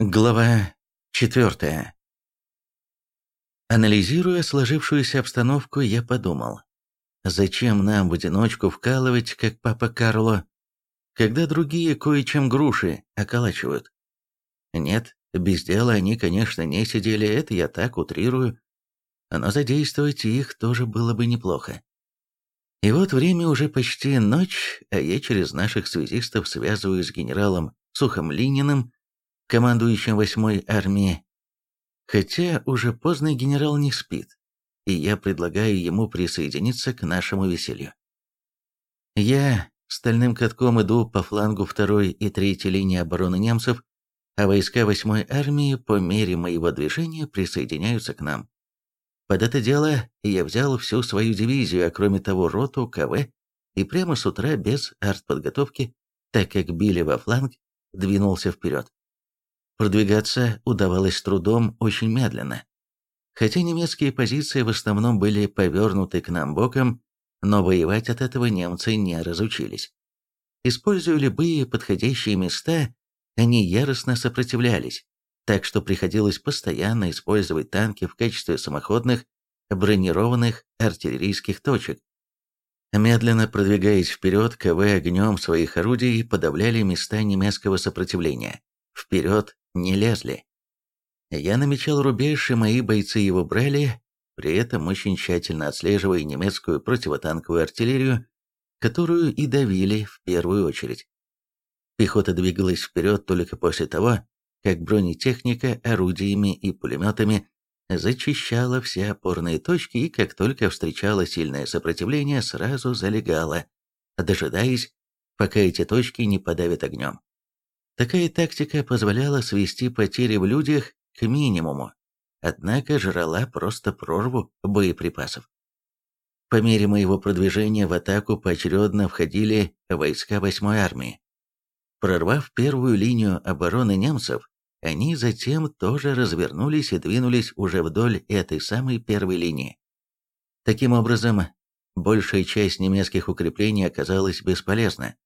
Глава 4. Анализируя сложившуюся обстановку, я подумал, зачем нам в одиночку вкалывать, как папа Карло, когда другие кое-чем груши околачивают? Нет, без дела они, конечно, не сидели, это я так утрирую, но задействовать их тоже было бы неплохо. И вот время уже почти ночь, а я через наших связистов связываюсь с генералом Сухомлининым, командующим 8-й армией. Хотя уже поздно генерал не спит, и я предлагаю ему присоединиться к нашему веселью. Я стальным катком иду по флангу второй и третьей линии обороны немцев, а войска 8-й армии по мере моего движения присоединяются к нам. Под это дело я взял всю свою дивизию, а кроме того роту, КВ, и прямо с утра без артподготовки, так как били во фланг, двинулся вперед. Продвигаться удавалось с трудом очень медленно. Хотя немецкие позиции в основном были повернуты к нам боком, но воевать от этого немцы не разучились. Используя любые подходящие места, они яростно сопротивлялись, так что приходилось постоянно использовать танки в качестве самоходных бронированных артиллерийских точек. Медленно продвигаясь вперед, КВ огнем своих орудий подавляли места немецкого сопротивления. Вперед не лезли. Я намечал рубеж, и мои бойцы его брали, при этом очень тщательно отслеживая немецкую противотанковую артиллерию, которую и давили в первую очередь. Пехота двигалась вперед только после того, как бронетехника орудиями и пулеметами зачищала все опорные точки и как только встречала сильное сопротивление, сразу залегала, дожидаясь, пока эти точки не подавят огнем. Такая тактика позволяла свести потери в людях к минимуму, однако жрала просто прорву боеприпасов. По мере моего продвижения в атаку поочередно входили войска 8-й армии. Прорвав первую линию обороны немцев, они затем тоже развернулись и двинулись уже вдоль этой самой первой линии. Таким образом, большая часть немецких укреплений оказалась бесполезна.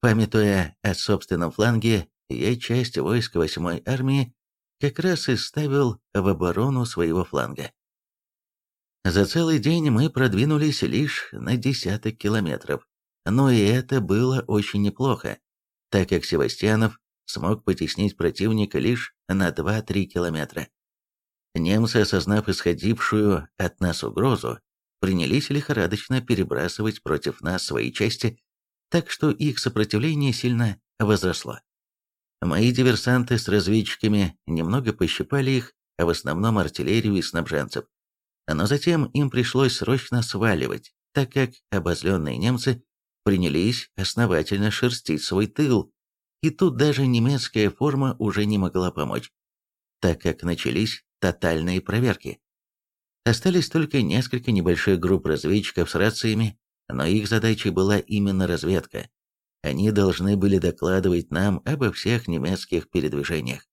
Памятуя о собственном фланге, я часть войск 8-й армии как раз и ставил в оборону своего фланга. За целый день мы продвинулись лишь на десяток километров, но и это было очень неплохо, так как Севастьянов смог потеснить противника лишь на 2-3 километра. Немцы, осознав исходившую от нас угрозу, принялись лихорадочно перебрасывать против нас свои части так что их сопротивление сильно возросло. Мои диверсанты с разведчиками немного пощипали их, а в основном артиллерию и снабженцев. Но затем им пришлось срочно сваливать, так как обозленные немцы принялись основательно шерстить свой тыл, и тут даже немецкая форма уже не могла помочь, так как начались тотальные проверки. Остались только несколько небольших групп разведчиков с рациями, но их задачей была именно разведка. Они должны были докладывать нам обо всех немецких передвижениях.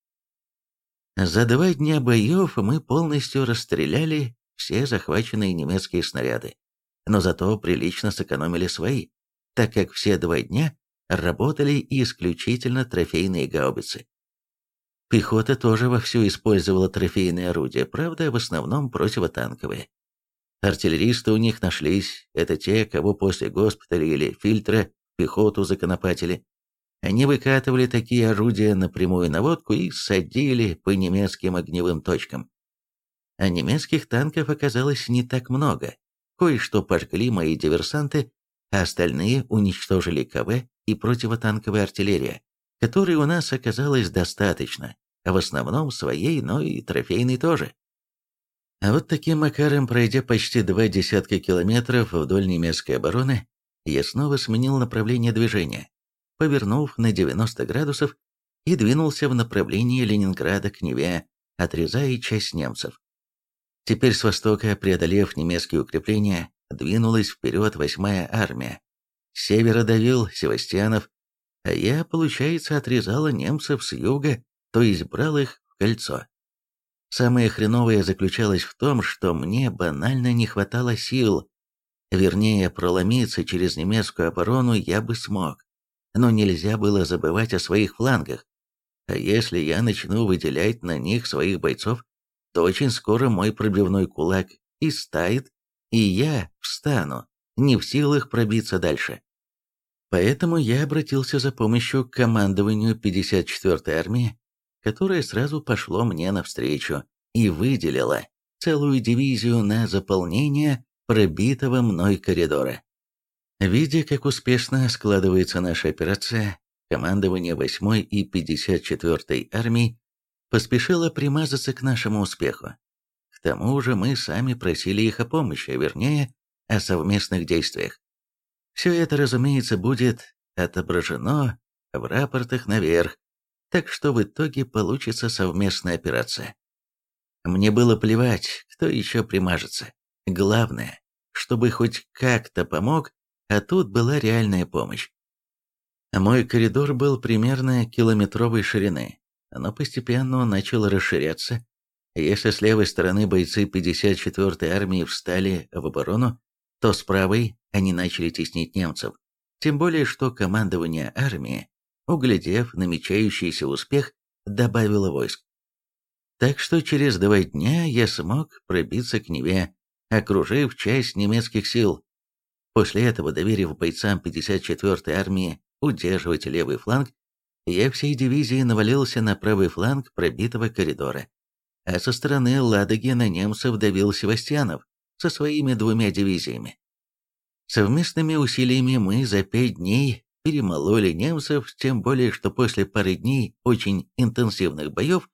За два дня боев мы полностью расстреляли все захваченные немецкие снаряды, но зато прилично сэкономили свои, так как все два дня работали исключительно трофейные гаубицы. Пехота тоже вовсю использовала трофейные орудия, правда, в основном противотанковые. Артиллеристы у них нашлись, это те, кого после госпиталя или фильтра пехоту законопатили. Они выкатывали такие орудия на прямую наводку и садили по немецким огневым точкам. А немецких танков оказалось не так много. Кое-что пожгли мои диверсанты, а остальные уничтожили КВ и противотанковая артиллерия, которой у нас оказалось достаточно, в основном своей, но и трофейной тоже. А вот таким макаром, пройдя почти два десятка километров вдоль немецкой обороны, я снова сменил направление движения, повернув на 90 градусов и двинулся в направлении Ленинграда к Неве, отрезая часть немцев. Теперь с востока, преодолев немецкие укрепления, двинулась вперед восьмая армия. С севера давил Севастьянов, а я, получается, отрезала немцев с юга, то есть брал их в кольцо. Самое хреновое заключалось в том, что мне банально не хватало сил. Вернее, проломиться через немецкую оборону я бы смог. Но нельзя было забывать о своих флангах. А если я начну выделять на них своих бойцов, то очень скоро мой пробивной кулак истает, и я встану, не в силах пробиться дальше. Поэтому я обратился за помощью к командованию 54-й армии, которое сразу пошло мне навстречу и выделило целую дивизию на заполнение пробитого мной коридора. Видя, как успешно складывается наша операция, командование 8-й и 54-й армий поспешило примазаться к нашему успеху. К тому же мы сами просили их о помощи, а вернее, о совместных действиях. Все это, разумеется, будет отображено в рапортах наверх, так что в итоге получится совместная операция. Мне было плевать, кто еще примажется. Главное, чтобы хоть как-то помог, а тут была реальная помощь. Мой коридор был примерно километровой ширины, но постепенно он начал расширяться. Если с левой стороны бойцы 54-й армии встали в оборону, то с правой они начали теснить немцев. Тем более, что командование армии, углядев намечающийся успех, добавило войск. Так что через два дня я смог пробиться к Неве, окружив часть немецких сил. После этого, доверив бойцам 54-й армии удерживать левый фланг, я всей дивизией навалился на правый фланг пробитого коридора. А со стороны Ладоги на немцев давил Севастьянов со своими двумя дивизиями. Совместными усилиями мы за пять дней перемололи немцев, тем более, что после пары дней очень интенсивных боев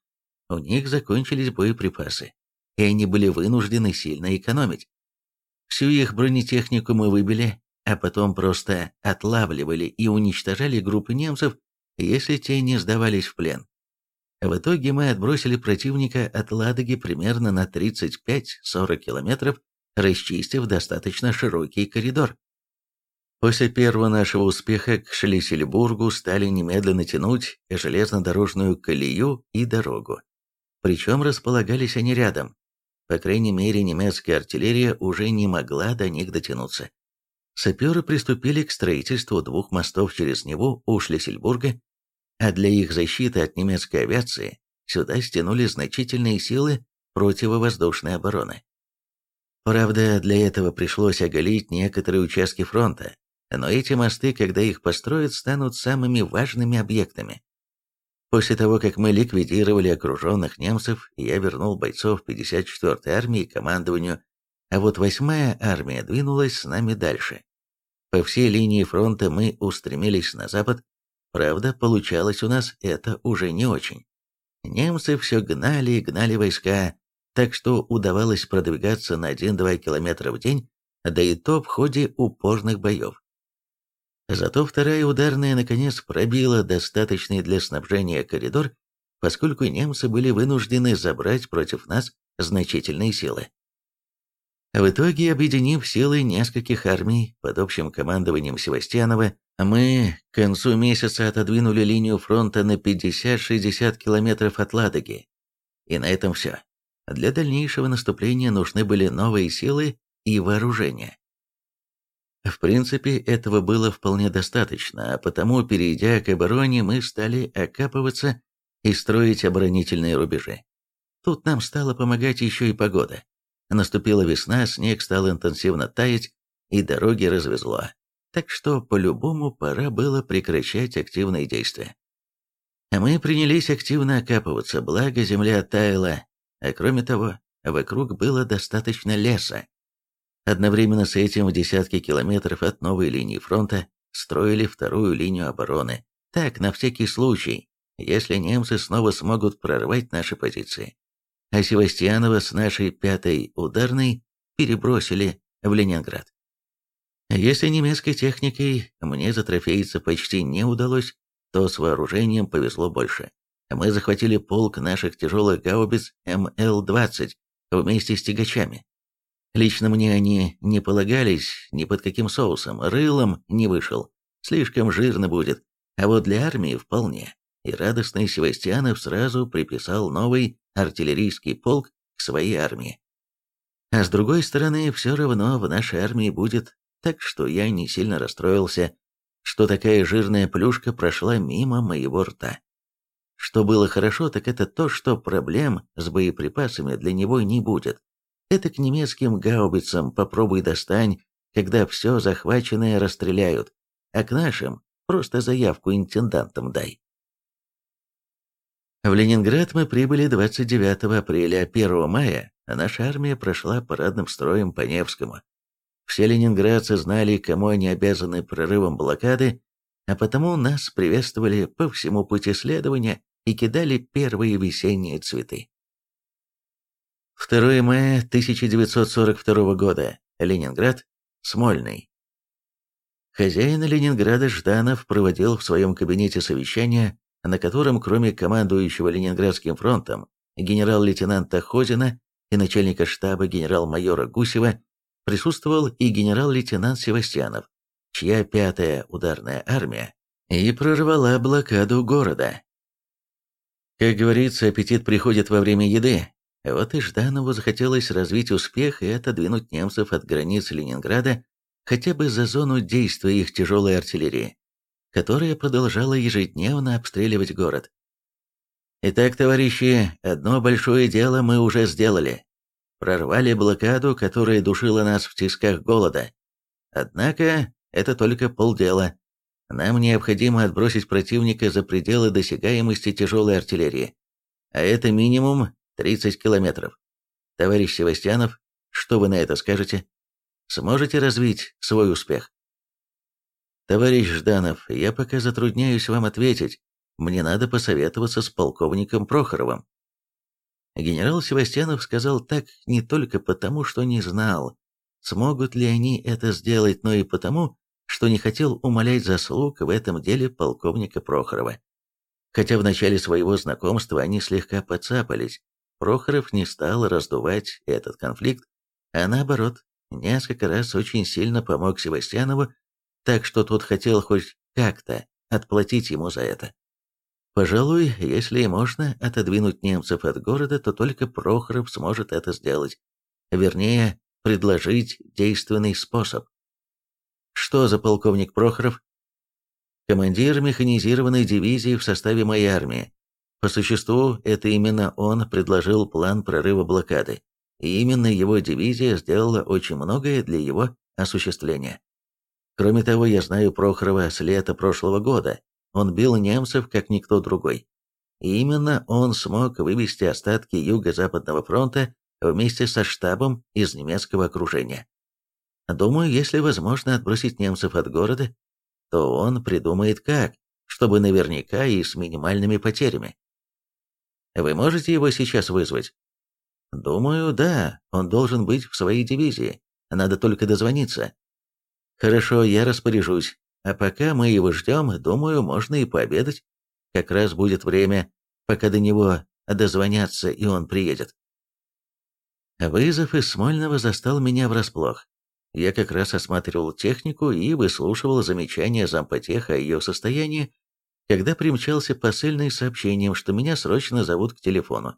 у них закончились боеприпасы, и они были вынуждены сильно экономить. Всю их бронетехнику мы выбили, а потом просто отлавливали и уничтожали группы немцев, если те не сдавались в плен. В итоге мы отбросили противника от Ладоги примерно на 35-40 километров, расчистив достаточно широкий коридор. После первого нашего успеха к Шлиссельбургу стали немедленно тянуть железнодорожную колею и дорогу. Причем располагались они рядом. По крайней мере, немецкая артиллерия уже не могла до них дотянуться. Саперы приступили к строительству двух мостов через него у Шлиссельбурга, а для их защиты от немецкой авиации сюда стянули значительные силы противовоздушной обороны. Правда, для этого пришлось оголить некоторые участки фронта, но эти мосты, когда их построят, станут самыми важными объектами. После того, как мы ликвидировали окруженных немцев, я вернул бойцов 54-й армии командованию, а вот 8-я армия двинулась с нами дальше. По всей линии фронта мы устремились на запад, правда, получалось у нас это уже не очень. Немцы все гнали и гнали войска, так что удавалось продвигаться на 1-2 километра в день, да и то в ходе упорных боев. Зато вторая ударная наконец пробила достаточный для снабжения коридор, поскольку немцы были вынуждены забрать против нас значительные силы. В итоге, объединив силы нескольких армий под общим командованием Севастьянова, мы к концу месяца отодвинули линию фронта на 50-60 километров от Ладоги. И на этом все. Для дальнейшего наступления нужны были новые силы и вооружение. В принципе, этого было вполне достаточно, а потому, перейдя к обороне, мы стали окапываться и строить оборонительные рубежи. Тут нам стала помогать еще и погода. Наступила весна, снег стал интенсивно таять, и дороги развезло. Так что, по-любому, пора было прекращать активные действия. Мы принялись активно окапываться, благо земля таяла, а кроме того, вокруг было достаточно леса, Одновременно с этим в десятки километров от новой линии фронта строили вторую линию обороны. Так, на всякий случай, если немцы снова смогут прорвать наши позиции. А Севастьянова с нашей пятой ударной перебросили в Ленинград. Если немецкой техникой мне затрофеиться почти не удалось, то с вооружением повезло больше. Мы захватили полк наших тяжелых гаубиц МЛ-20 вместе с тягачами. Лично мне они не полагались ни под каким соусом, рылом не вышел, слишком жирно будет, а вот для армии вполне. И радостный Севастьянов сразу приписал новый артиллерийский полк к своей армии. А с другой стороны, все равно в нашей армии будет, так что я не сильно расстроился, что такая жирная плюшка прошла мимо моего рта. что было хорошо, так это то, что проблем с боеприпасами для него не будет. Это к немецким гаубицам попробуй достань, когда все захваченное расстреляют, а к нашим просто заявку интендантам дай. В Ленинград мы прибыли 29 апреля, 1 мая наша армия прошла парадным строем по Невскому. Все ленинградцы знали, кому они обязаны прорывом блокады, а потому нас приветствовали по всему пути следования и кидали первые весенние цветы. 2 мая 1942 года. Ленинград. Смольный. Хозяин Ленинграда Жданов проводил в своем кабинете совещание на котором кроме командующего Ленинградским фронтом генерал-лейтенанта Хозина и начальника штаба генерал-майора Гусева присутствовал и генерал-лейтенант Севастьянов, чья пятая ударная армия и прорвала блокаду города. Как говорится, аппетит приходит во время еды. Вот и Жданову захотелось развить успех и отодвинуть немцев от границ Ленинграда хотя бы за зону действия их тяжелой артиллерии которая продолжала ежедневно обстреливать город. Итак, товарищи, одно большое дело мы уже сделали. Прорвали блокаду, которая душила нас в тисках голода. Однако, это только полдела. Нам необходимо отбросить противника за пределы досягаемости тяжелой артиллерии. А это минимум 30 километров. Товарищ Севастьянов, что вы на это скажете? Сможете развить свой успех? «Товарищ Жданов, я пока затрудняюсь вам ответить. Мне надо посоветоваться с полковником Прохоровым». Генерал Севастьянов сказал так не только потому, что не знал, смогут ли они это сделать, но и потому, что не хотел умолять заслуг в этом деле полковника Прохорова. Хотя в начале своего знакомства они слегка подцапались, Прохоров не стал раздувать этот конфликт, а наоборот, несколько раз очень сильно помог Севастьянову так что тот хотел хоть как-то отплатить ему за это. Пожалуй, если и можно отодвинуть немцев от города, то только Прохоров сможет это сделать. Вернее, предложить действенный способ. Что за полковник Прохоров? Командир механизированной дивизии в составе моей армии. По существу, это именно он предложил план прорыва блокады, и именно его дивизия сделала очень многое для его осуществления. Кроме того, я знаю Прохорова с лета прошлого года. Он бил немцев, как никто другой. И именно он смог вывести остатки Юго-Западного фронта вместе со штабом из немецкого окружения. Думаю, если возможно отбросить немцев от города, то он придумает как, чтобы наверняка и с минимальными потерями. Вы можете его сейчас вызвать? Думаю, да, он должен быть в своей дивизии. Надо только дозвониться. Хорошо, я распоряжусь. А пока мы его ждем, думаю, можно и пообедать. Как раз будет время, пока до него дозвонятся, и он приедет. Вызов из Смольного застал меня врасплох. Я как раз осматривал технику и выслушивал замечания зампотеха о ее состоянии, когда примчался посыльный с сообщением, что меня срочно зовут к телефону.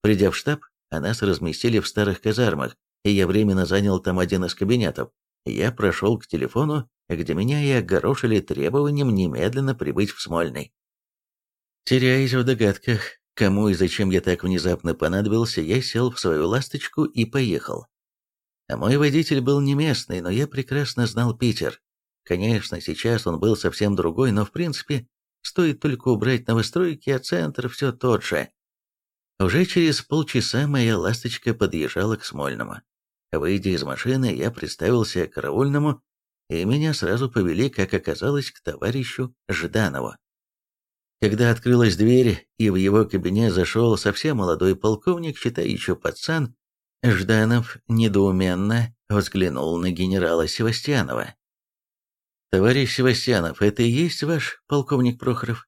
Придя в штаб, а нас разместили в старых казармах, и я временно занял там один из кабинетов я прошел к телефону, где меня и огорошили требованием немедленно прибыть в Смольный. Теряясь в догадках, кому и зачем я так внезапно понадобился, я сел в свою ласточку и поехал. А мой водитель был не местный, но я прекрасно знал Питер. Конечно, сейчас он был совсем другой, но в принципе, стоит только убрать новостройки, а центр все тот же. Уже через полчаса моя ласточка подъезжала к Смольному. Выйдя из машины, я представился караульному, и меня сразу повели, как оказалось, к товарищу Жданову. Когда открылась дверь, и в его кабинет зашел совсем молодой полковник, считай еще пацан, Жданов недоуменно взглянул на генерала Севастьянова. «Товарищ Севастьянов, это и есть ваш полковник Прохоров?»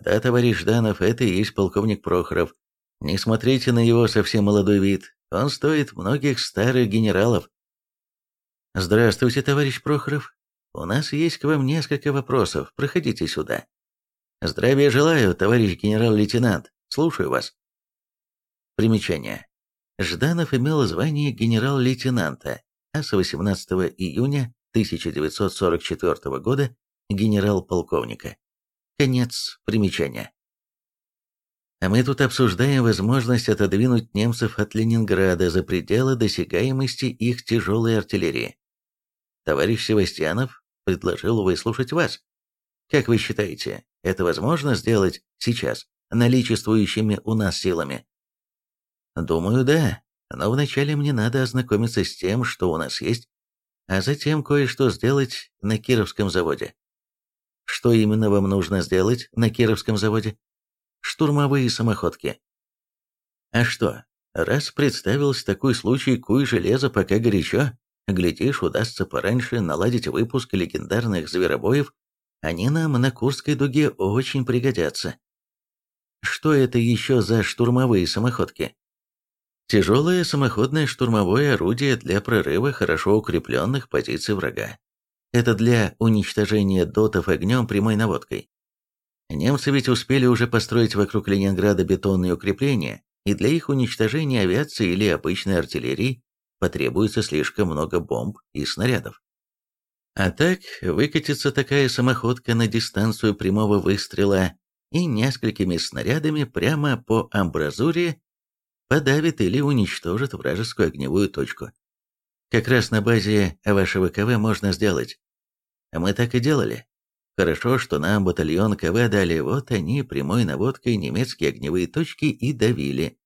«Да, товарищ Жданов, это и есть полковник Прохоров. Не смотрите на его совсем молодой вид, он стоит многих старых генералов. Здравствуйте, товарищ Прохоров. У нас есть к вам несколько вопросов. Проходите сюда. Здравия желаю, товарищ генерал-лейтенант. Слушаю вас. Примечание. Жданов имел звание генерал-лейтенанта, а с 18 июня 1944 года генерал-полковника. Конец примечания. А мы тут обсуждаем возможность отодвинуть немцев от Ленинграда за пределы досягаемости их тяжелой артиллерии. Товарищ Севастьянов предложил выслушать вас. Как вы считаете, это возможно сделать сейчас, наличествующими у нас силами? Думаю, да, но вначале мне надо ознакомиться с тем, что у нас есть, а затем кое-что сделать на Кировском заводе. Что именно вам нужно сделать на Кировском заводе? штурмовые самоходки. А что, раз представился такой случай, куй железо пока горячо, глядишь, удастся пораньше наладить выпуск легендарных зверобоев, они нам на Курской дуге очень пригодятся. Что это еще за штурмовые самоходки? Тяжелое самоходное штурмовое орудие для прорыва хорошо укрепленных позиций врага. Это для уничтожения дотов огнем прямой наводкой. Немцы ведь успели уже построить вокруг Ленинграда бетонные укрепления, и для их уничтожения авиации или обычной артиллерии потребуется слишком много бомб и снарядов. А так, выкатится такая самоходка на дистанцию прямого выстрела и несколькими снарядами прямо по амбразуре подавит или уничтожит вражескую огневую точку. Как раз на базе вашего КВ можно сделать. А мы так и делали. Хорошо, что нам батальон КВ дали, вот они прямой наводкой немецкие огневые точки и давили.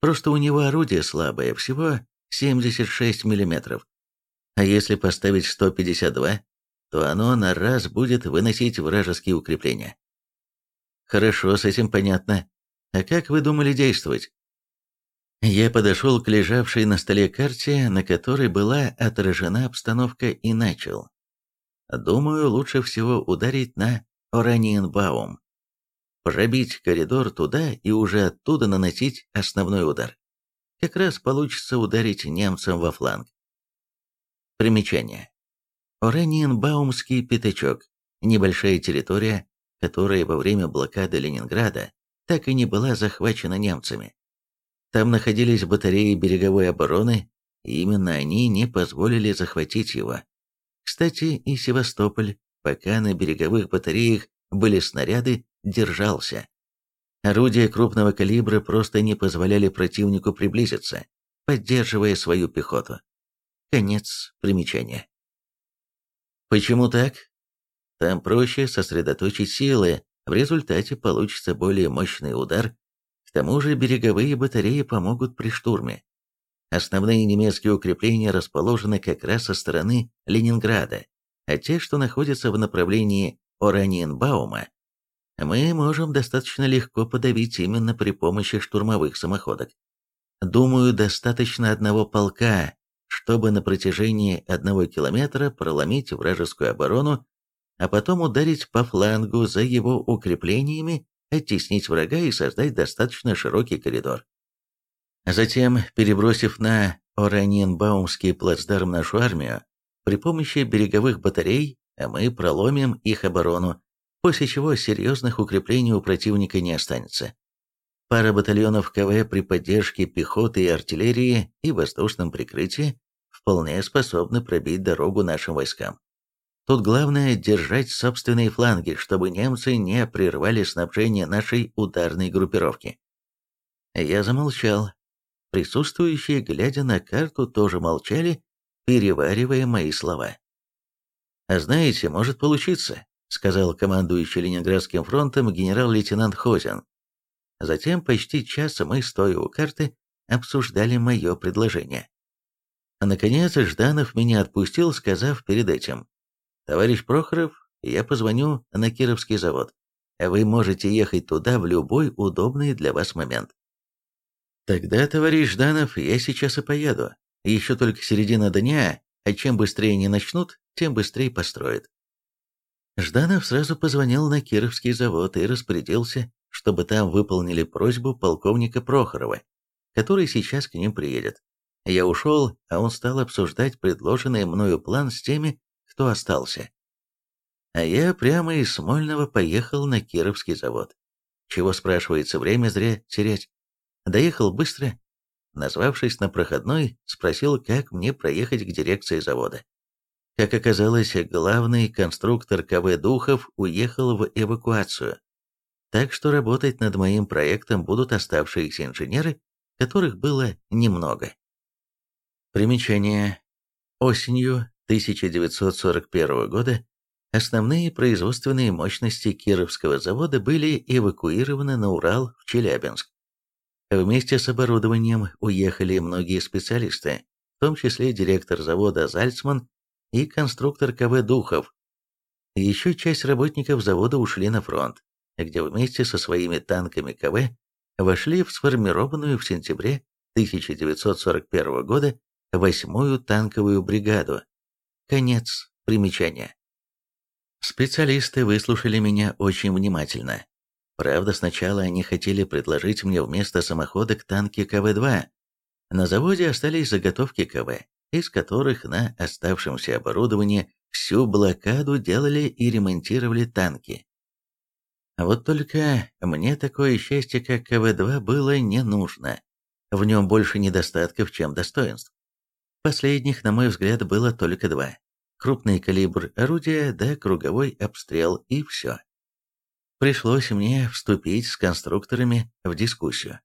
Просто у него орудие слабое, всего 76 мм. А если поставить 152, то оно на раз будет выносить вражеские укрепления. Хорошо, с этим понятно. А как вы думали действовать? Я подошел к лежавшей на столе карте, на которой была отражена обстановка, и начал. Думаю, лучше всего ударить на Ораниенбаум. Пробить коридор туда и уже оттуда наносить основной удар. Как раз получится ударить немцам во фланг. Примечание. Ораниенбаумский пятачок. Небольшая территория, которая во время блокады Ленинграда так и не была захвачена немцами. Там находились батареи береговой обороны, и именно они не позволили захватить его. Кстати, и Севастополь, пока на береговых батареях были снаряды, держался. Орудия крупного калибра просто не позволяли противнику приблизиться, поддерживая свою пехоту. Конец примечания. Почему так? Там проще сосредоточить силы, в результате получится более мощный удар. К тому же береговые батареи помогут при штурме. Основные немецкие укрепления расположены как раз со стороны Ленинграда, а те, что находятся в направлении Ораниенбаума, мы можем достаточно легко подавить именно при помощи штурмовых самоходок. Думаю, достаточно одного полка, чтобы на протяжении одного километра проломить вражескую оборону, а потом ударить по флангу за его укреплениями, оттеснить врага и создать достаточно широкий коридор. Затем, перебросив на Ораненбаумский плацдарм нашу армию, при помощи береговых батарей мы проломим их оборону, после чего серьезных укреплений у противника не останется. Пара батальонов КВ при поддержке пехоты и артиллерии и воздушном прикрытии вполне способны пробить дорогу нашим войскам. Тут главное держать собственные фланги, чтобы немцы не прервали снабжение нашей ударной группировки. Я замолчал, Присутствующие, глядя на карту, тоже молчали, переваривая мои слова. «А знаете, может получиться», — сказал командующий Ленинградским фронтом генерал-лейтенант Хозин. Затем почти час мы, стоя у карты, обсуждали мое предложение. Наконец Жданов меня отпустил, сказав перед этим, «Товарищ Прохоров, я позвоню на Кировский завод. Вы можете ехать туда в любой удобный для вас момент. Тогда, товарищ Жданов, я сейчас и поеду. Еще только середина дня, а чем быстрее не начнут, тем быстрее построят. Жданов сразу позвонил на Кировский завод и распорядился, чтобы там выполнили просьбу полковника Прохорова, который сейчас к ним приедет. Я ушел, а он стал обсуждать предложенный мною план с теми, кто остался. А я прямо из Смольного поехал на Кировский завод. Чего, спрашивается, время зря терять? Доехал быстро. Назвавшись на проходной, спросил, как мне проехать к дирекции завода. Как оказалось, главный конструктор КВ «Духов» уехал в эвакуацию. так что работать над моим проектом будут оставшиеся инженеры, которых было немного. Примечание. Осенью 1941 года основные производственные мощности Кировского завода были эвакуированы на Урал в Челябинск. Вместе с оборудованием уехали многие специалисты, в том числе директор завода Зальцман и конструктор КВ Духов. Еще часть работников завода ушли на фронт, где вместе со своими танками КВ вошли в сформированную в сентябре 1941 года 8-ю танковую бригаду. Конец примечания. Специалисты выслушали меня очень внимательно. Правда, сначала они хотели предложить мне вместо самоходок танки КВ-2. На заводе остались заготовки КВ, из которых на оставшемся оборудовании всю блокаду делали и ремонтировали танки. Вот только мне такое счастье, как КВ-2, было не нужно. В нем больше недостатков, чем достоинств. Последних, на мой взгляд, было только два. Крупный калибр орудия да круговой обстрел и все. Пришлось мне вступить с конструкторами в дискуссию.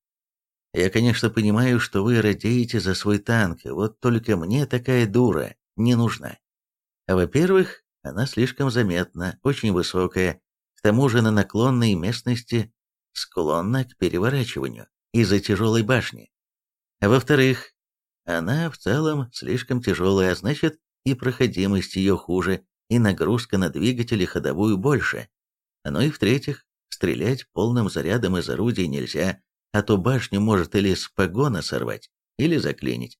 Я, конечно, понимаю, что вы радеете за свой танк, вот только мне такая дура не нужна. Во-первых, она слишком заметна, очень высокая, к тому же на наклонной местности склонна к переворачиванию из-за тяжелой башни. Во-вторых, она в целом слишком тяжелая, значит и проходимость ее хуже, и нагрузка на двигатели ходовую больше. Ну и в-третьих, стрелять полным зарядом из орудия нельзя, а то башню может или с погона сорвать, или заклинить.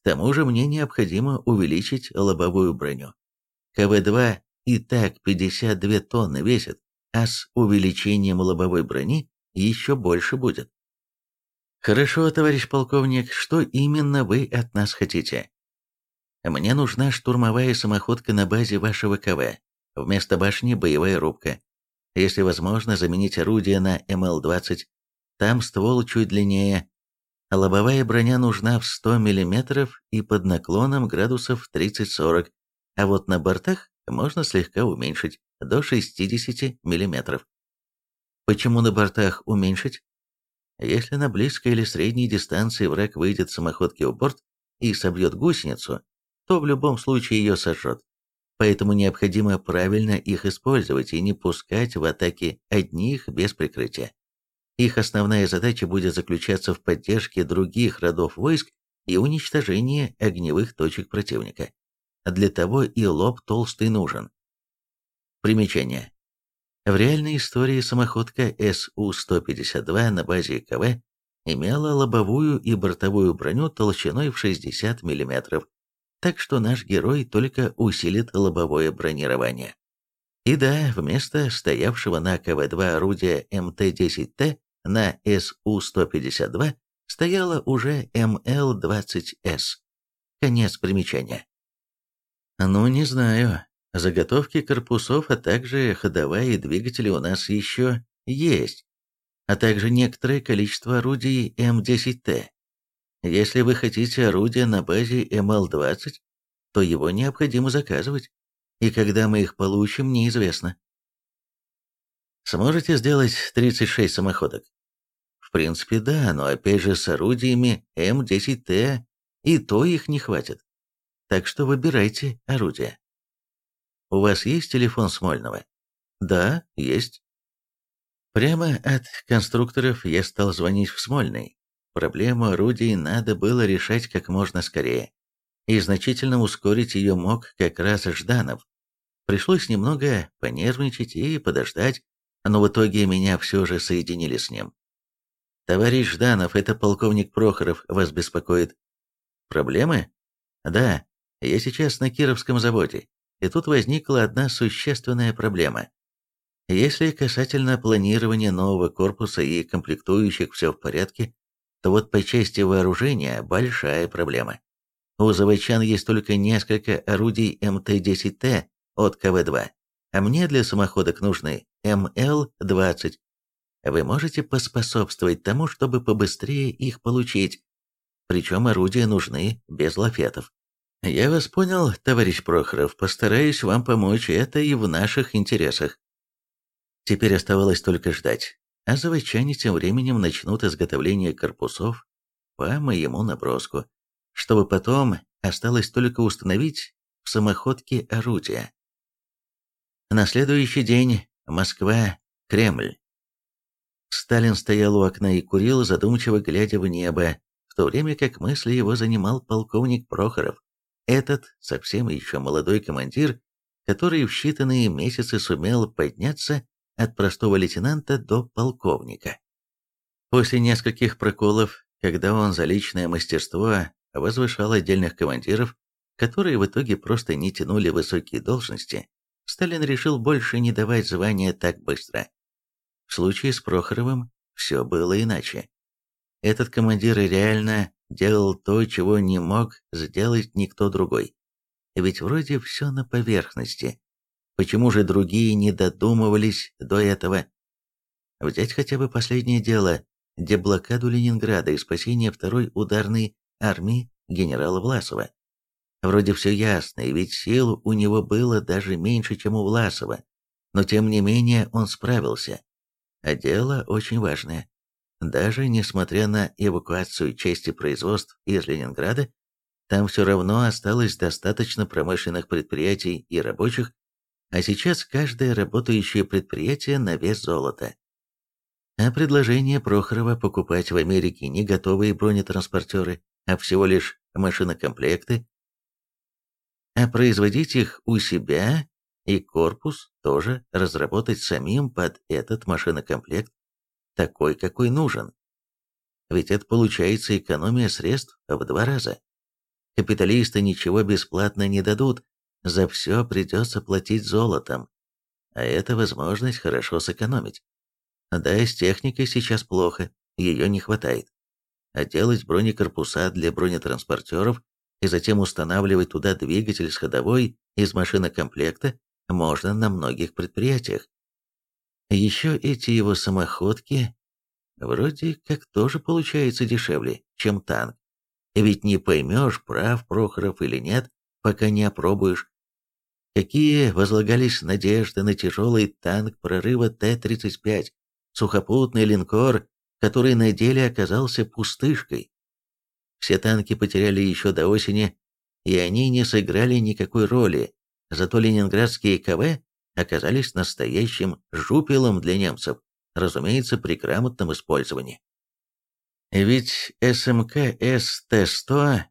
К тому же мне необходимо увеличить лобовую броню. КВ-2 и так 52 тонны весит, а с увеличением лобовой брони еще больше будет. Хорошо, товарищ полковник, что именно вы от нас хотите? Мне нужна штурмовая самоходка на базе вашего КВ. Вместо башни боевая рубка. Если возможно, заменить орудие на МЛ-20. Там ствол чуть длиннее. Лобовая броня нужна в 100 мм и под наклоном градусов 30-40, а вот на бортах можно слегка уменьшить, до 60 мм. Почему на бортах уменьшить? Если на близкой или средней дистанции враг выйдет самоходки в борт и собьет гусеницу, то в любом случае ее сожжет. Поэтому необходимо правильно их использовать и не пускать в атаки одних без прикрытия. Их основная задача будет заключаться в поддержке других родов войск и уничтожении огневых точек противника. Для того и лоб толстый нужен. Примечание. В реальной истории самоходка СУ-152 на базе КВ имела лобовую и бортовую броню толщиной в 60 мм, так что наш герой только усилит лобовое бронирование. И да, вместо стоявшего на КВ-2 орудия МТ-10Т на СУ-152 стояла уже МЛ-20С. Конец примечания. Ну, не знаю. Заготовки корпусов, а также ходовая и двигатели у нас еще есть, а также некоторое количество орудий М10Т. Если вы хотите орудие на базе МЛ-20, то его необходимо заказывать, и когда мы их получим, неизвестно. Сможете сделать 36 самоходок? В принципе, да, но опять же с орудиями М10Т и то их не хватит. Так что выбирайте орудие. У вас есть телефон Смольного? Да, есть. Прямо от конструкторов я стал звонить в Смольный. Проблему орудий надо было решать как можно скорее. И значительно ускорить ее мог как раз Жданов. Пришлось немного понервничать и подождать, но в итоге меня все же соединили с ним. «Товарищ Жданов, это полковник Прохоров вас беспокоит». «Проблемы?» «Да, я сейчас на Кировском заводе. И тут возникла одна существенная проблема. Если касательно планирования нового корпуса и комплектующих все в порядке, то вот по части вооружения большая проблема. У заводчан есть только несколько орудий МТ-10Т от КВ-2, а мне для самоходок нужны МЛ-20. Вы можете поспособствовать тому, чтобы побыстрее их получить, причем орудия нужны без лафетов. «Я вас понял, товарищ Прохоров, постараюсь вам помочь, это и в наших интересах». Теперь оставалось только ждать, а заводчане тем временем начнут изготовление корпусов по моему наброску, чтобы потом осталось только установить в самоходке орудия. На следующий день Москва, Кремль. Сталин стоял у окна и курил, задумчиво глядя в небо, в то время как мысли его занимал полковник Прохоров, этот совсем еще молодой командир, который в считанные месяцы сумел подняться от простого лейтенанта до полковника. После нескольких проколов, когда он за личное мастерство возвышал отдельных командиров, которые в итоге просто не тянули высокие должности, Сталин решил больше не давать звания так быстро. В случае с Прохоровым все было иначе. Этот командир реально делал то, чего не мог сделать никто другой. Ведь вроде все на поверхности. Почему же другие не додумывались до этого? Взять хотя бы последнее дело – деблокаду Ленинграда и спасение второй ударной армии генерала Власова. Вроде все ясно, ведь сил у него было даже меньше, чем у Власова. Но тем не менее он справился. А дело очень важное. Даже несмотря на эвакуацию части производств из Ленинграда, там все равно осталось достаточно промышленных предприятий и рабочих, а сейчас каждое работающее предприятие на вес золота. А предложение Прохорова покупать в Америке не готовые бронетранспортеры, а всего лишь машинокомплекты, а производить их у себя и корпус тоже разработать самим под этот машинокомплект, такой, какой нужен. Ведь это получается экономия средств в два раза. Капиталисты ничего бесплатно не дадут, за все придется платить золотом. А это возможность хорошо сэкономить. Да, с техникой сейчас плохо, ее не хватает. А делать бронекорпуса для бронетранспортеров и затем устанавливать туда двигатель с ходовой из машинокомплекта можно на многих предприятиях. Еще эти его самоходки вроде как тоже получается дешевле, чем танк. Ведь не поймешь, прав Прохоров или нет, пока не опробуешь. Какие возлагались надежды на тяжелый танк прорыва Т-35, сухопутный линкор, который на деле оказался пустышкой. Все танки потеряли еще до осени, и они не сыграли никакой роли, зато ленинградские КВ оказались настоящим жупелом для немцев, разумеется, при грамотном использовании. Ведь СМК СТ-100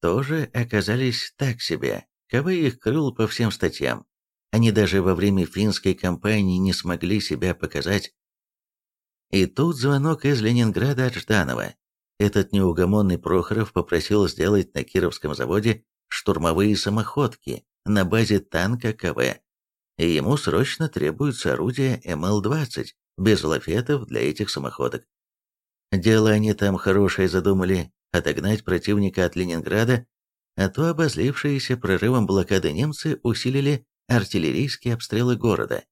тоже оказались так себе, КВ их крыл по всем статьям. Они даже во время финской кампании не смогли себя показать. И тут звонок из Ленинграда от Жданова. Этот неугомонный Прохоров попросил сделать на Кировском заводе штурмовые самоходки на базе танка КВ и ему срочно требуется орудие МЛ-20, без лафетов для этих самоходок. Дело они там хорошее задумали, отогнать противника от Ленинграда, а то обозлившиеся прорывом блокады немцы усилили артиллерийские обстрелы города.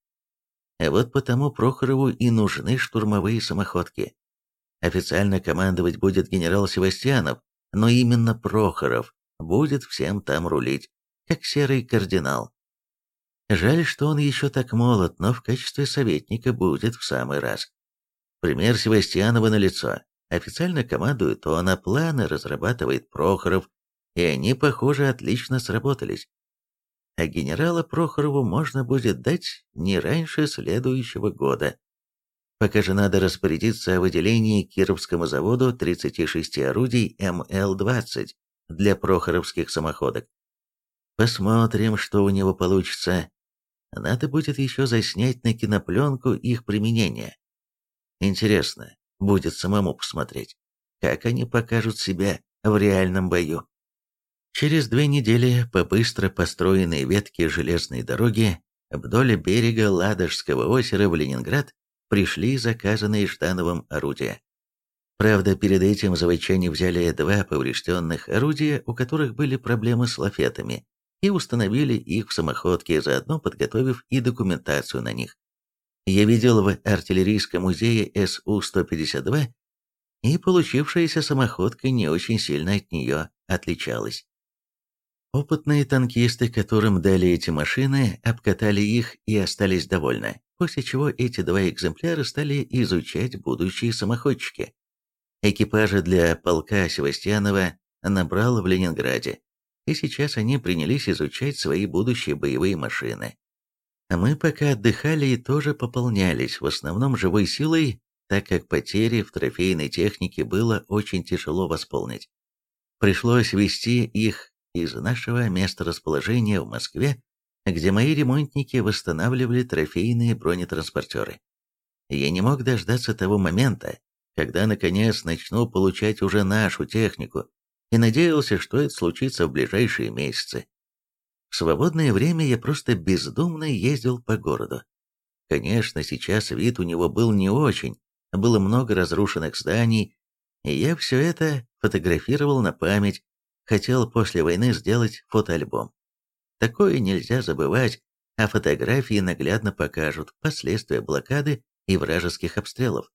А вот потому Прохорову и нужны штурмовые самоходки. Официально командовать будет генерал Севастьянов, но именно Прохоров будет всем там рулить, как серый кардинал. Жаль, что он еще так молод, но в качестве советника будет в самый раз. Пример Севастьянова налицо. Официально командует он, а планы разрабатывает Прохоров, и они, похоже, отлично сработались. А генерала Прохорову можно будет дать не раньше следующего года. Пока же надо распорядиться о выделении Кировскому заводу 36 орудий МЛ-20 для прохоровских самоходок. Посмотрим, что у него получится. Надо будет еще заснять на кинопленку их применение. Интересно, будет самому посмотреть, как они покажут себя в реальном бою. Через две недели по быстро построенной ветке железной дороги вдоль берега Ладожского озера в Ленинград пришли заказанные Ждановым орудия. Правда, перед этим заводчане взяли два поврежденных орудия, у которых были проблемы с лафетами, и установили их в самоходке, заодно подготовив и документацию на них. Я видел в артиллерийском музее СУ-152, и получившаяся самоходка не очень сильно от нее отличалась. Опытные танкисты, которым дали эти машины, обкатали их и остались довольны. после чего эти два экземпляра стали изучать будущие самоходчики. Экипажи для полка Севастьянова набрал в Ленинграде, и сейчас они принялись изучать свои будущие боевые машины. А мы пока отдыхали и тоже пополнялись, в основном живой силой, так как потери в трофейной технике было очень тяжело восполнить. Пришлось вести их из нашего места расположения в Москве, где мои ремонтники восстанавливали трофейные бронетранспортеры. Я не мог дождаться того момента, когда наконец начну получать уже нашу технику, и надеялся, что это случится в ближайшие месяцы. В свободное время я просто бездумно ездил по городу. Конечно, сейчас вид у него был не очень, было много разрушенных зданий, и я все это фотографировал на память, хотел после войны сделать фотоальбом. Такое нельзя забывать, а фотографии наглядно покажут последствия блокады и вражеских обстрелов.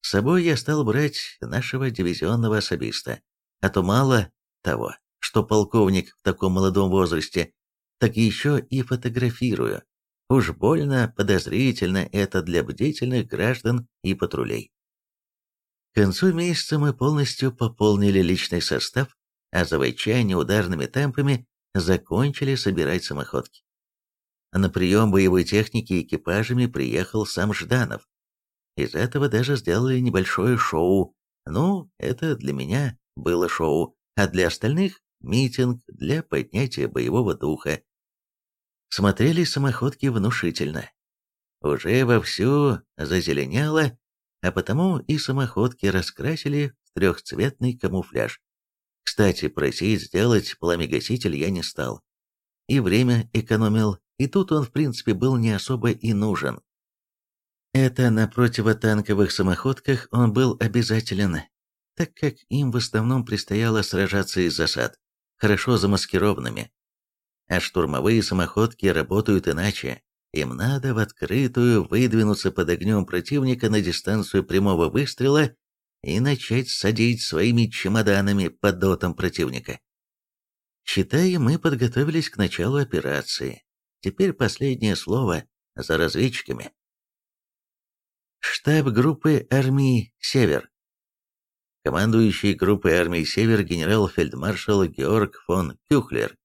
С собой я стал брать нашего дивизионного особиста, а то мало того, что полковник в таком молодом возрасте, так еще и фотографирую. Уж больно подозрительно это для бдительных граждан и патрулей. К концу месяца мы полностью пополнили личный состав, а заводчане ударными темпами закончили собирать самоходки. На прием боевой техники экипажами приехал сам Жданов. Из этого даже сделали небольшое шоу. Ну, это для меня было шоу, а для остальных – митинг для поднятия боевого духа. Смотрели самоходки внушительно. Уже вовсю зазеленяло, а потому и самоходки раскрасили в трехцветный камуфляж. Кстати, просить сделать пламегаситель я не стал. И время экономил, и тут он в принципе был не особо и нужен. Это на противотанковых самоходках он был обязателен, так как им в основном предстояло сражаться из засад, хорошо замаскированными. А штурмовые самоходки работают иначе. Им надо в открытую выдвинуться под огнем противника на дистанцию прямого выстрела и начать садить своими чемоданами под дотом противника. Считаю, мы подготовились к началу операции. Теперь последнее слово за разведчиками. Штаб группы армии «Север». Командующий группой армии «Север» генерал-фельдмаршал Георг фон Кюхлер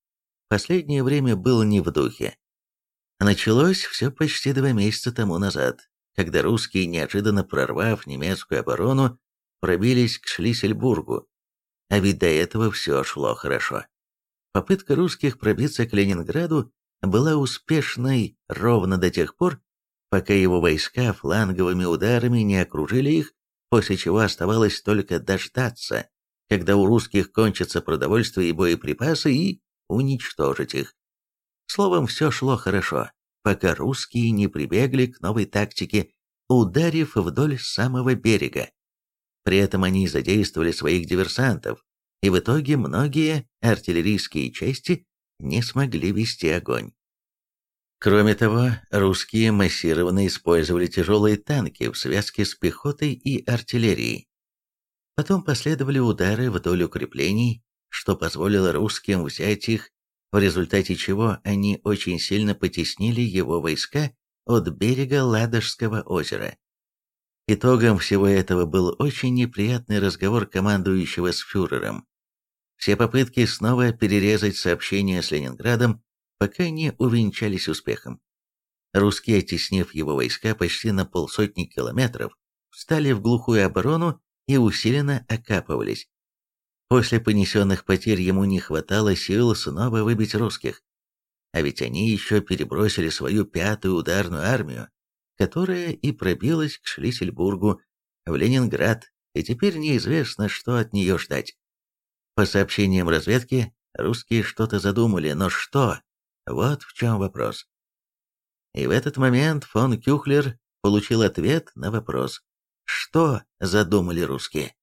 последнее время был не в духе. Началось все почти два месяца тому назад, когда русские, неожиданно прорвав немецкую оборону, пробились к Шлиссельбургу. А ведь до этого все шло хорошо. Попытка русских пробиться к Ленинграду была успешной ровно до тех пор, пока его войска фланговыми ударами не окружили их, после чего оставалось только дождаться, когда у русских кончатся продовольствие и боеприпасы, и уничтожить их. Словом, все шло хорошо, пока русские не прибегли к новой тактике, ударив вдоль самого берега. При этом они задействовали своих диверсантов, и в итоге многие артиллерийские части не смогли вести огонь. Кроме того, русские массированно использовали тяжелые танки в связке с пехотой и артиллерией. Потом последовали удары вдоль укреплений, что позволило русским взять их, в результате чего они очень сильно потеснили его войска от берега Ладожского озера. Итогом всего этого был очень неприятный разговор командующего с фюрером. Все попытки снова перерезать сообщение с Ленинградом пока не увенчались успехом. Русские, оттеснив его войска почти на полсотни километров, встали в глухую оборону и усиленно окапывались. После понесенных потерь ему не хватало сил снова выбить русских. А ведь они еще перебросили свою пятую ударную армию, которая и пробилась к Шлиссельбургу, в Ленинград, и теперь неизвестно, что от нее ждать. По сообщениям разведки, русские что-то задумали, но что? Вот в чем вопрос. И в этот момент фон Кюхлер получил ответ на вопрос, что задумали русские.